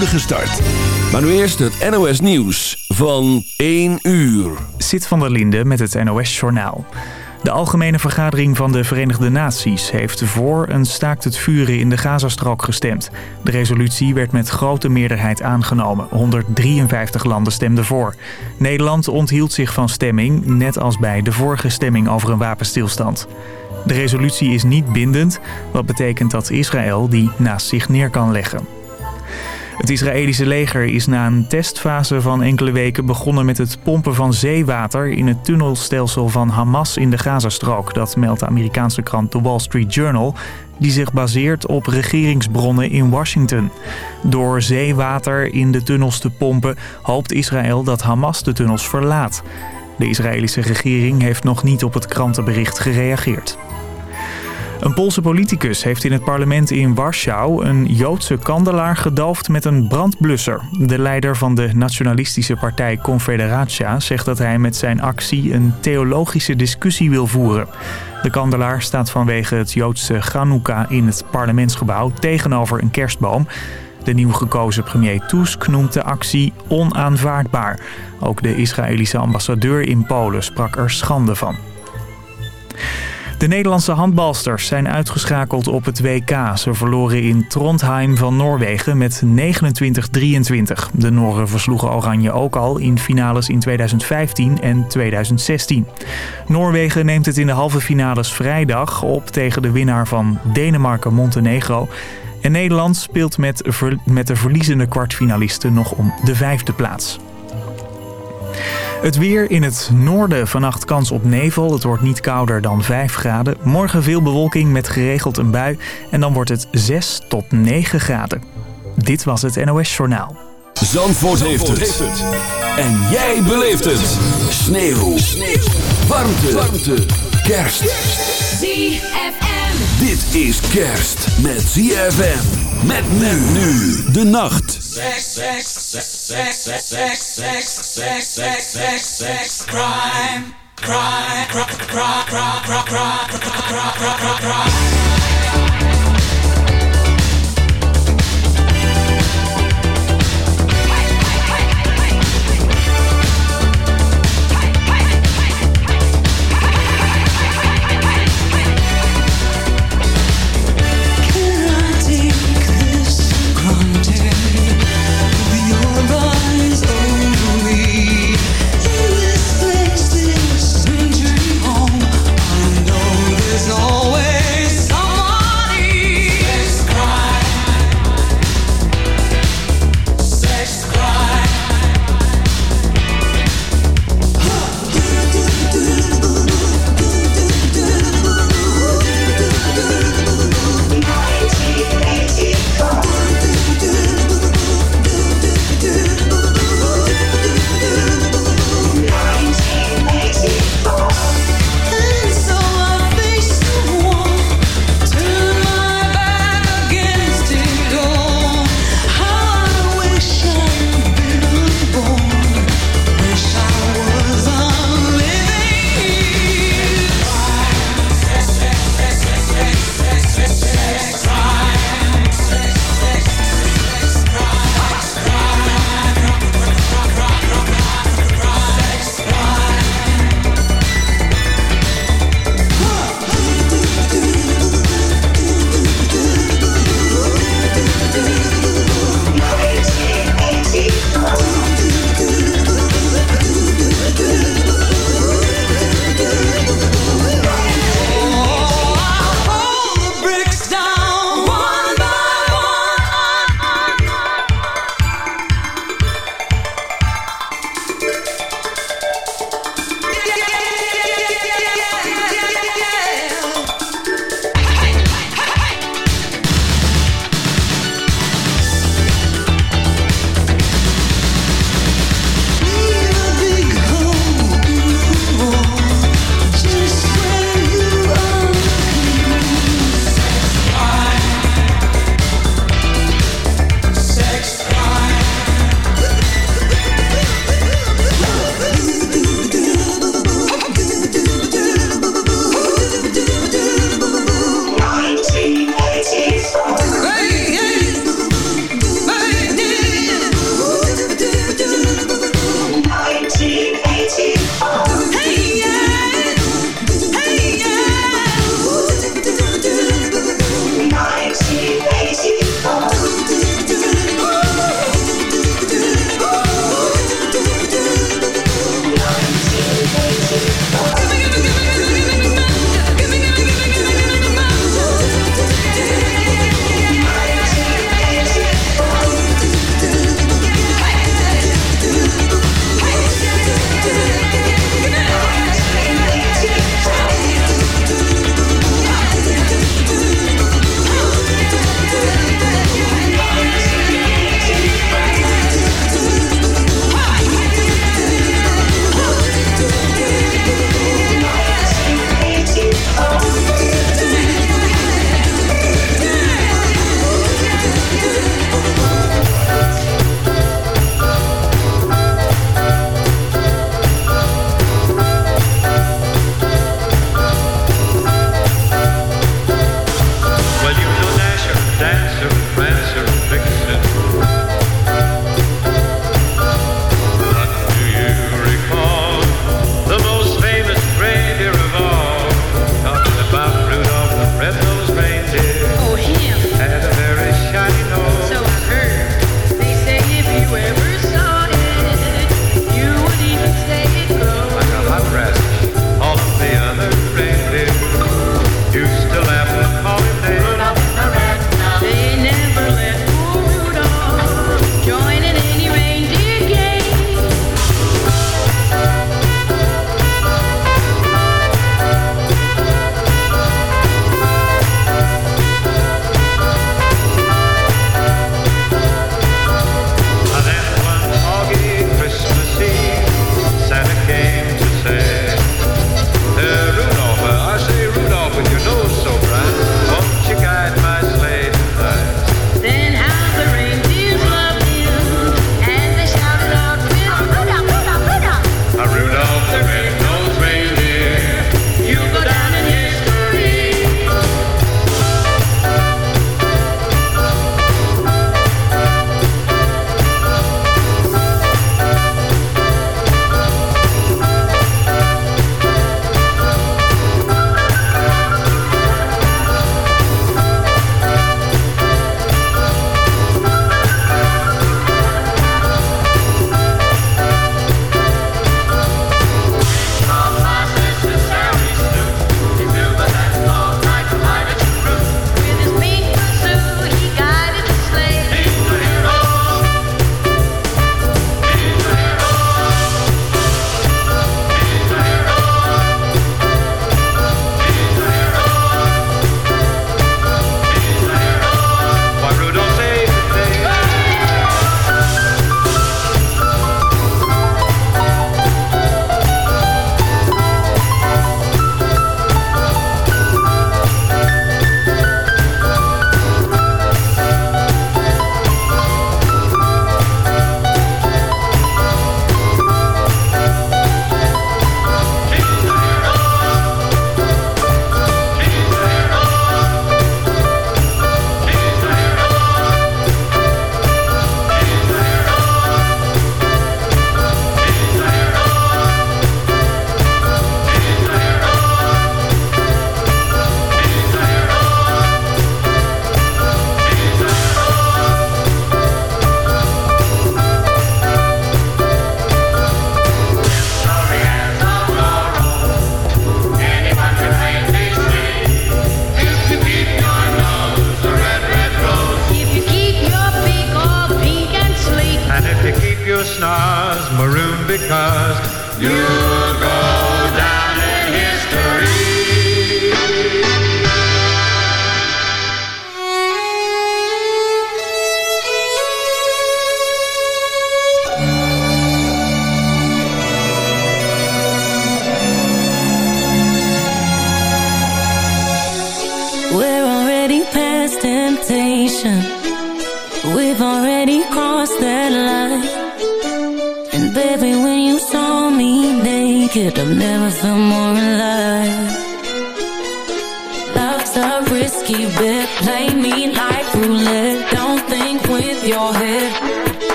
start. Maar nu eerst het NOS Nieuws van 1 uur. Zit van der Linde met het NOS Journaal. De Algemene Vergadering van de Verenigde Naties heeft voor een staakt het vuren in de Gazastrook gestemd. De resolutie werd met grote meerderheid aangenomen. 153 landen stemden voor. Nederland onthield zich van stemming, net als bij de vorige stemming over een wapenstilstand. De resolutie is niet bindend, wat betekent dat Israël die naast zich neer kan leggen. Het Israëlische leger is na een testfase van enkele weken begonnen met het pompen van zeewater in het tunnelstelsel van Hamas in de Gazastrook. Dat meldt de Amerikaanse krant The Wall Street Journal, die zich baseert op regeringsbronnen in Washington. Door zeewater in de tunnels te pompen hoopt Israël dat Hamas de tunnels verlaat. De Israëlische regering heeft nog niet op het krantenbericht gereageerd. Een Poolse politicus heeft in het parlement in Warschau een Joodse kandelaar gedoofd met een brandblusser. De leider van de nationalistische partij Confederatia zegt dat hij met zijn actie een theologische discussie wil voeren. De kandelaar staat vanwege het Joodse Chanukka in het parlementsgebouw tegenover een kerstboom. De nieuw gekozen premier Tusk noemt de actie onaanvaardbaar. Ook de Israëlische ambassadeur in Polen sprak er schande van. De Nederlandse handbalsters zijn uitgeschakeld op het WK. Ze verloren in Trondheim van Noorwegen met 29-23. De Noren versloegen Oranje ook al in finales in 2015 en 2016. Noorwegen neemt het in de halve finales vrijdag op tegen de winnaar van Denemarken-Montenegro. En Nederland speelt met, met de verliezende kwartfinalisten nog om de vijfde plaats. Het weer in het noorden vannacht kans op nevel. Het wordt niet kouder dan 5 graden. Morgen veel bewolking met geregeld een bui. En dan wordt het 6 tot 9 graden. Dit was het NOS Journaal. Zandvoort, heeft, het. En jij beleeft het. Sneeuw. Sneeuw. Warmte. Warmte. Kerst. ZFM. Dit is kerst met ZFM. Met men nu de nacht. Sex, sex, sex, sex, sex, sex, sex, sex, sex, sex, sex, crime, crime, crime,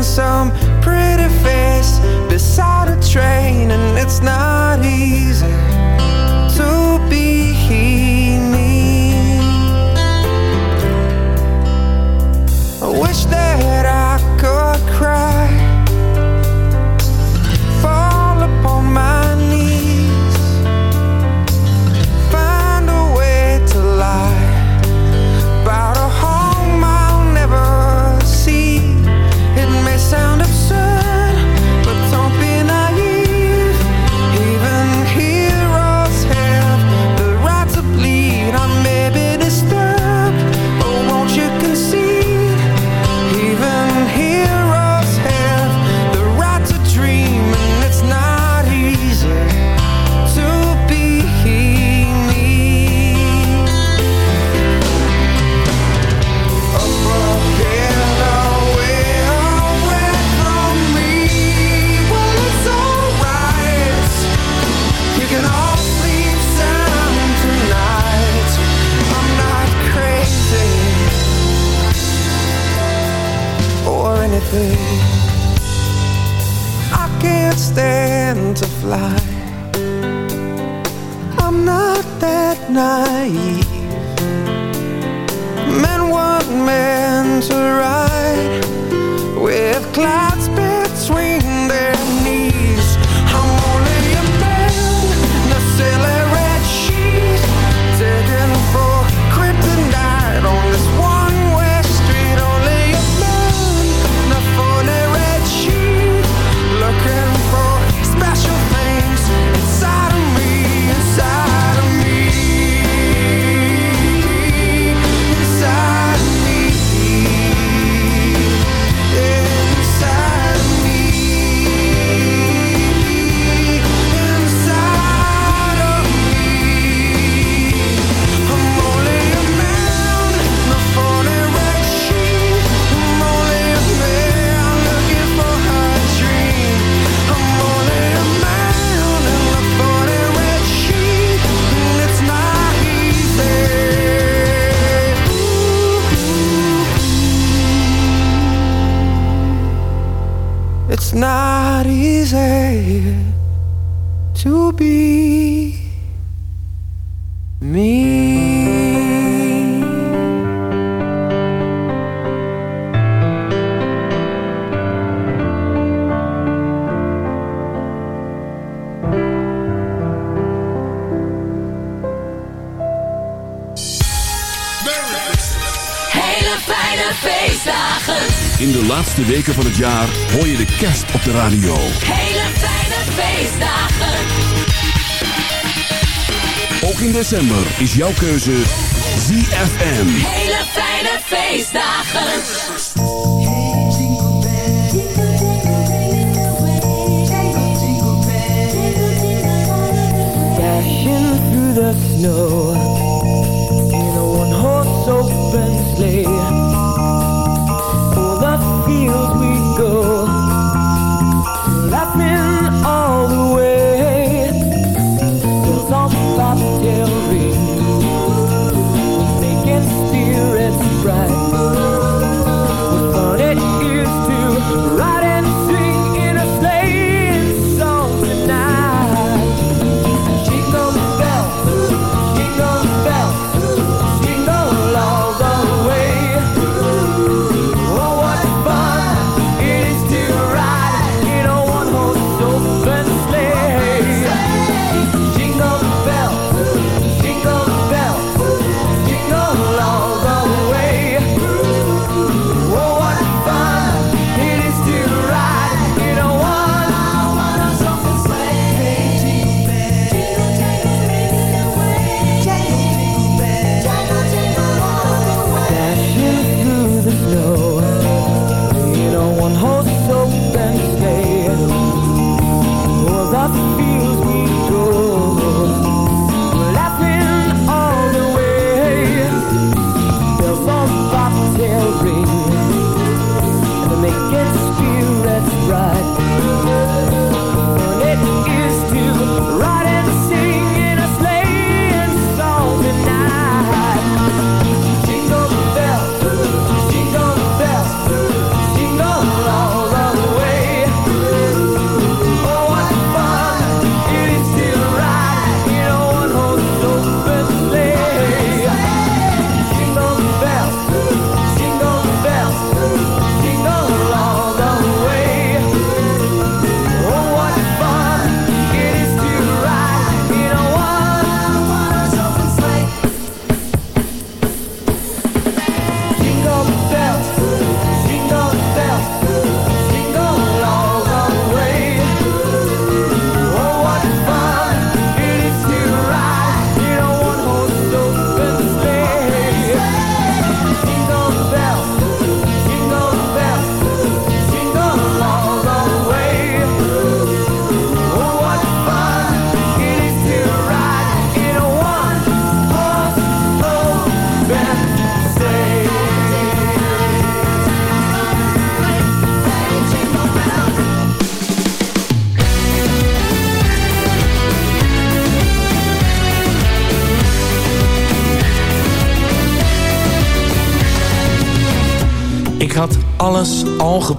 find some pretty face beside a train, and it's not. fly. I'm not that naive. weken van het jaar hoor je de kerst op de radio. Hele fijne feestdagen. Ook in december is jouw keuze VFM. Hele fijne feestdagen. Through the snow.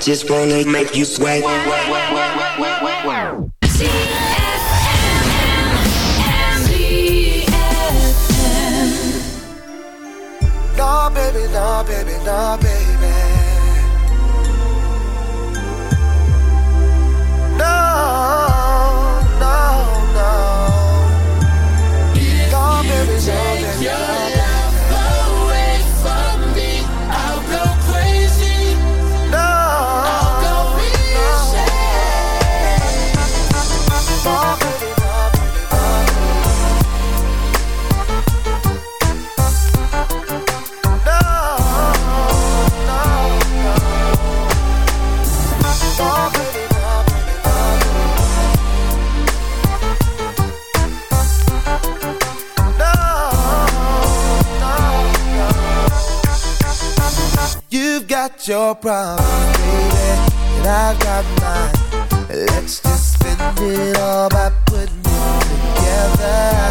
just wanna make you sweat. Nah, baby, nah, baby, nah. baby. your problem, baby, and I got mine. Let's just spend it all by putting it together.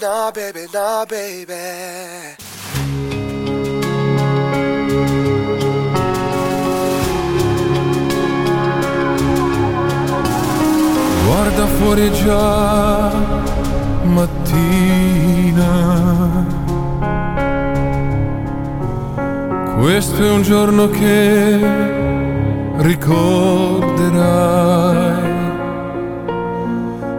no, baby, no, baby. Guarda fuori già mattina. Questo è un giorno che ricorderai.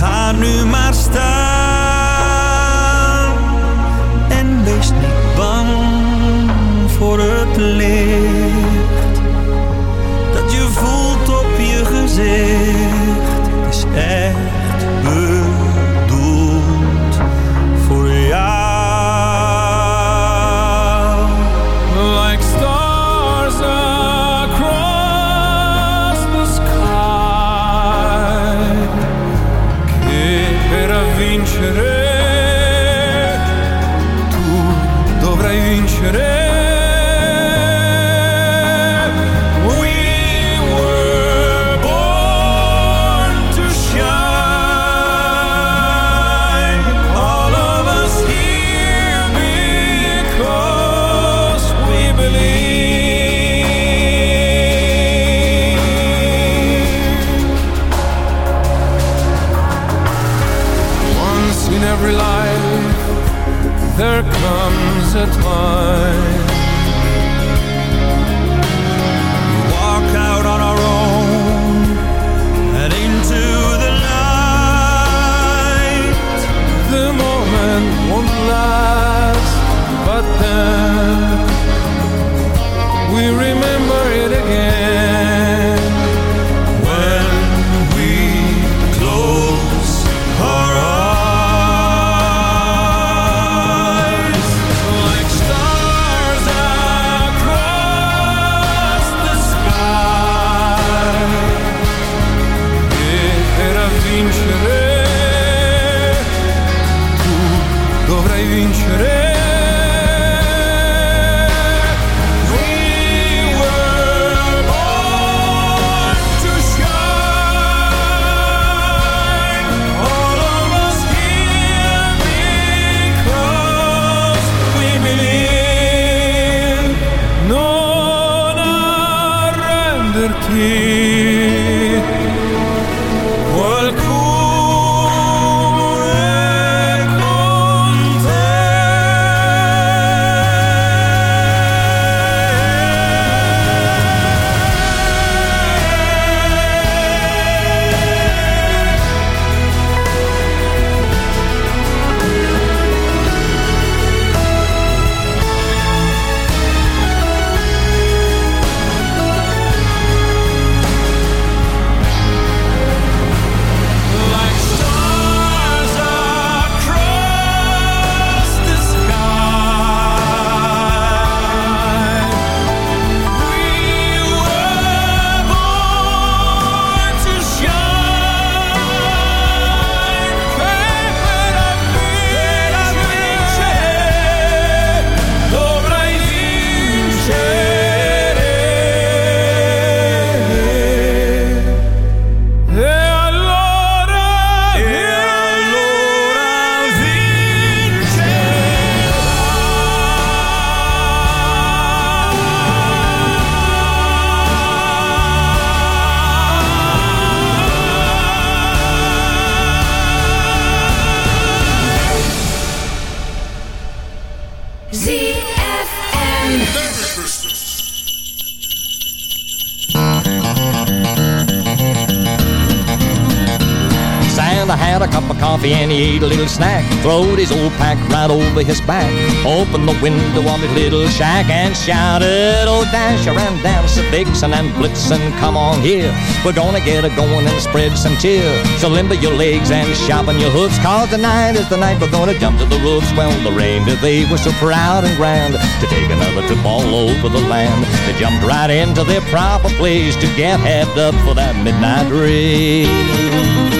Ga nu maar staan en wees niet bang voor het licht dat je voelt op je gezicht. Het is echt. Snack. Throwed his old pack right over his back. Opened the window of his little shack and shouted, Oh, Dasher and Dancer, Vixen and Blitzen, come on here. We're gonna get a going and spread some cheer. So limber your legs and sharpen your hooves, cause tonight is the night we're gonna jump to the roofs. Well, the reindeer, they were so proud and grand to take another trip all over the land. They jumped right into their proper place to get heaved up for that midnight race.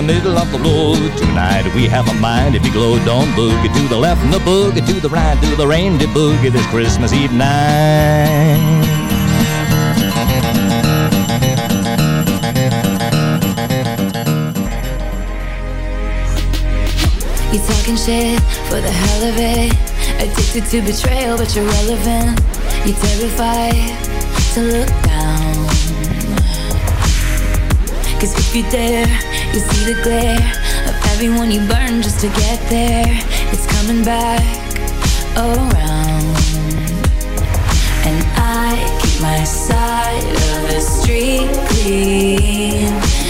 The middle of the road. Tonight we have a mind if you glow. Don't boogie to the left and the boogie to the right. Do the reindeer boogie this Christmas Eve night. You're talking shit for the hell of it. Addicted to betrayal, but you're relevant. You're terrified to look down. Cause if you dare, you see the glare of everyone you burn just to get there. It's coming back around. And I keep my side of the street clean.